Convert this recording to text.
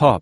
ขอบ